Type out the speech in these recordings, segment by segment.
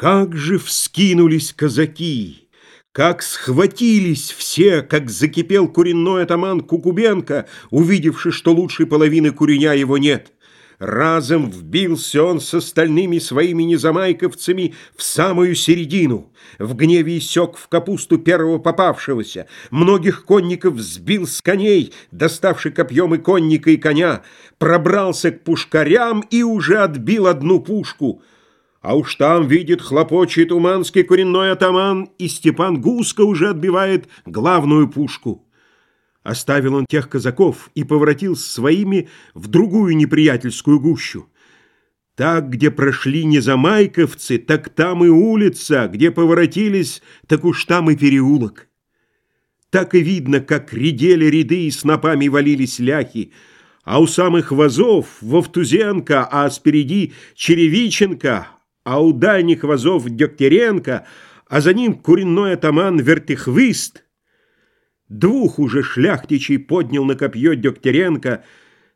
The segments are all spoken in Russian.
Как же вскинулись казаки! Как схватились все, как закипел куренной атаман Кукубенко, увидевши, что лучшей половины куреня его нет. Разом вбился он с остальными своими незамайковцами в самую середину. В гневе иссек в капусту первого попавшегося. Многих конников сбил с коней, доставший копьем и конника, и коня. Пробрался к пушкарям и уже отбил одну пушку — а уж там видит хлопочет уманский коренной атаман, и Степан Гуско уже отбивает главную пушку. Оставил он тех казаков и поворотил своими в другую неприятельскую гущу. Так, где прошли незамайковцы, так там и улица, где поворотились, так уж там и переулок. Так и видно, как редели ряды и снопами валились ляхи, а у самых вазов Вовтузенко, а спереди Черевиченко, а у дальних вазов Дегтяренко, а за ним куренной атаман Вертихвист. Двух уже шляхтичей поднял на копье Дегтяренко,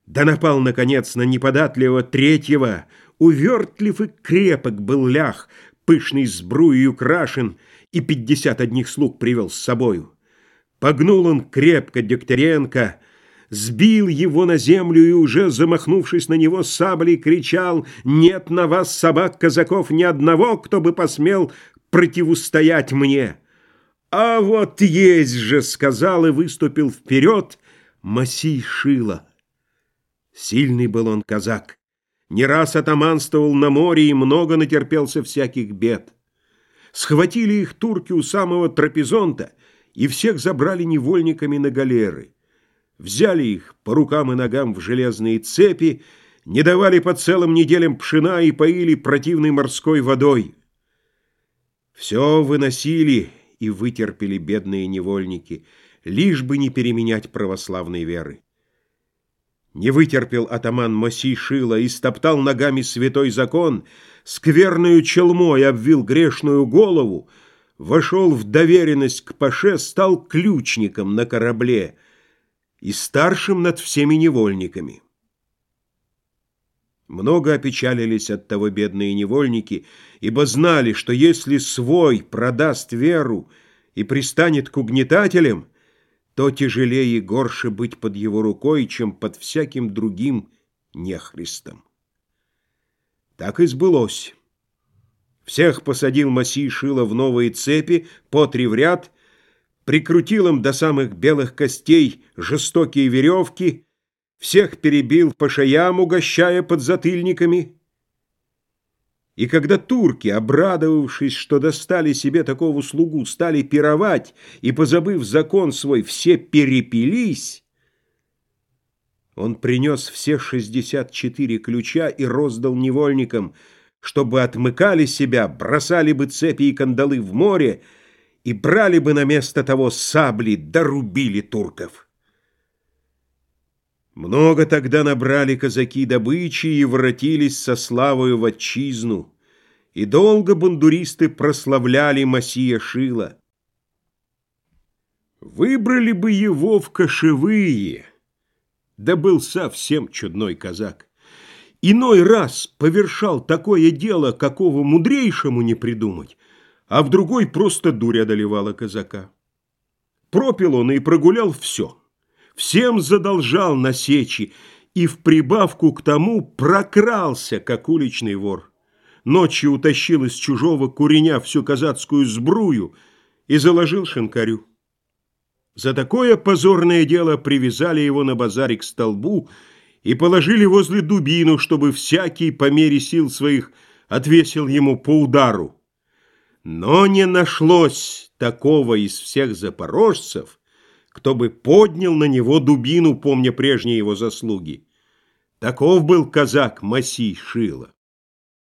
да напал, наконец, на неподатливого третьего. Увертлив и крепок был лях, пышный сбруей украшен, и пятьдесят одних слуг привел с собою. Погнул он крепко Дегтяренко, сбил его на землю и уже, замахнувшись на него саблей, кричал «Нет на вас, собак казаков, ни одного, кто бы посмел противостоять мне!» «А вот есть же!» — сказал и выступил вперед Масий Шила. Сильный был он казак, не раз атаманствовал на море и много натерпелся всяких бед. Схватили их турки у самого трапезонта и всех забрали невольниками на галеры взяли их по рукам и ногам в железные цепи, не давали по целым неделям пшена и поили противной морской водой. Все выносили и вытерпели бедные невольники, лишь бы не переменять православной веры. Не вытерпел атаман Моси Шила и стоптал ногами святой закон, скверную челмой обвил грешную голову, вошел в доверенность к паше, стал ключником на корабле — и старшим над всеми невольниками. Много опечалились от того бедные невольники, ибо знали, что если свой продаст веру и пристанет к угнетателям, то тяжелее и горше быть под его рукой, чем под всяким другим нехристом. Так и сбылось. Всех посадил Масий Шило в новые цепи, по три в ряд, прикрутил им до самых белых костей жестокие веревки, всех перебил по шеям, угощая под затыльниками. И когда турки, обрадовавшись, что достали себе такого слугу, стали пировать и, позабыв закон свой, все перепились, он принес все шестьдесят четыре ключа и роздал невольникам, чтобы отмыкали себя, бросали бы цепи и кандалы в море, и брали бы на место того сабли, дорубили турков. Много тогда набрали казаки добычи и воротились со славою в отчизну, и долго бандуристы прославляли Масия Шила. Выбрали бы его в кошевые, да был совсем чудной казак. Иной раз повершал такое дело, какого мудрейшему не придумать, а в другой просто дурь одолевала казака. Пропил он и прогулял все. Всем задолжал на сечи, и в прибавку к тому прокрался, как уличный вор. Ночью утащил из чужого куреня всю казацкую сбрую и заложил шинкарю. За такое позорное дело привязали его на базаре к столбу и положили возле дубину, чтобы всякий по мере сил своих отвесил ему по удару. Но не нашлось такого из всех запорожцев, кто бы поднял на него дубину, помня прежние его заслуги. Таков был казак Масий Шила.